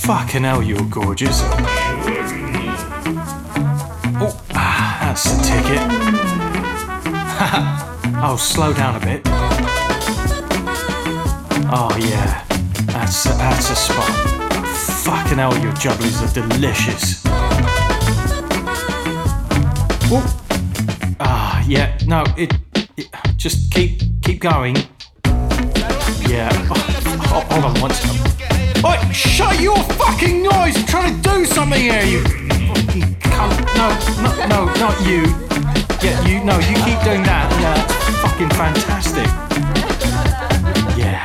Fucking hell, you're gorgeous. Oh, ah, that's the ticket. oh, slow down a bit. Oh yeah, that's a, that's a spot. Fucking hell, your jubblies are delicious. Oh, ah yeah, no, it, it just keep keep going. Yeah. Oh, oh, hold on one second. Your! I'm trying to do something here, you fucking cunt. No, no, no, not you. Yeah, you, no, you keep doing that. Yeah, fucking fantastic. Yeah.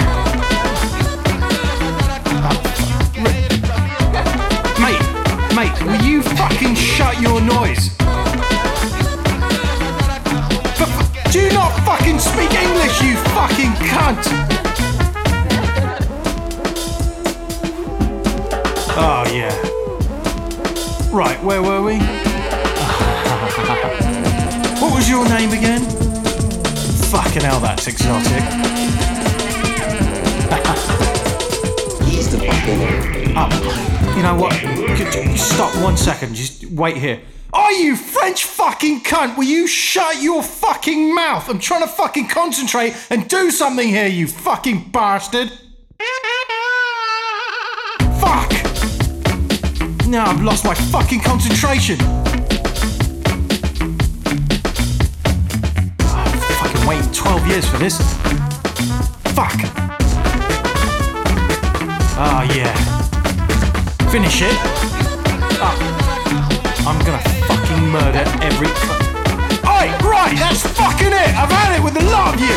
Mate, mate, will you fucking shut your noise? Do not fucking speak English, you fucking cunt! Right, where were we? what was your name again? Fucking hell, that's exotic. He's the fucking Oh, you know what? Stop one second. Just wait here. Are you French fucking cunt? Will you shut your fucking mouth? I'm trying to fucking concentrate and do something here, you fucking bastard. Now I've lost my fucking concentration. I've fucking waited 12 years for this. Fuck! Ah, yeah. Finish it. Ah. I'm gonna fucking murder every. Oi, right, that's fucking it. I've had it with the lot of you.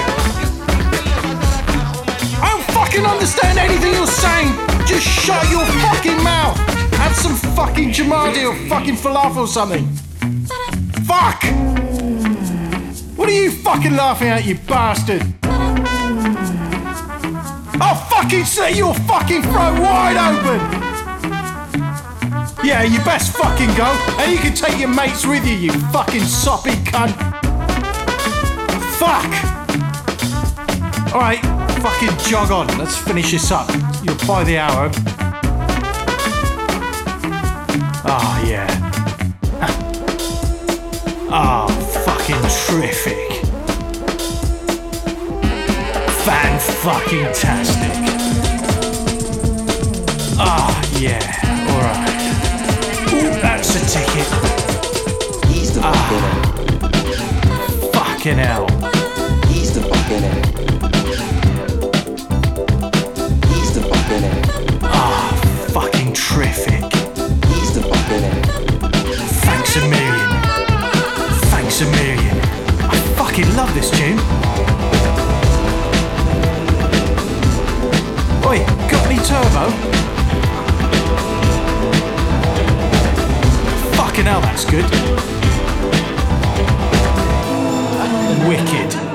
I don't fucking understand anything you're saying. Just shut your fucking mouth. Have some fucking jamadi or fucking falafel or something. Fuck! What are you fucking laughing at, you bastard? I'll fucking slit your fucking throat wide open! Yeah, you best fucking go, and you can take your mates with you, you fucking soppy cunt! Fuck! Alright, fucking jog on, let's finish this up. You'll buy the hour. Fucking tastic. Ah, yeah, alright. Ooh, that's a ticket. He's the fucking Fucking hell. He's the fucking He's the fucking Ah, fucking terrific. He's the fucking Thanks a million. Thanks a million. I fucking love this tune. Fucking hell, that's good. Wicked.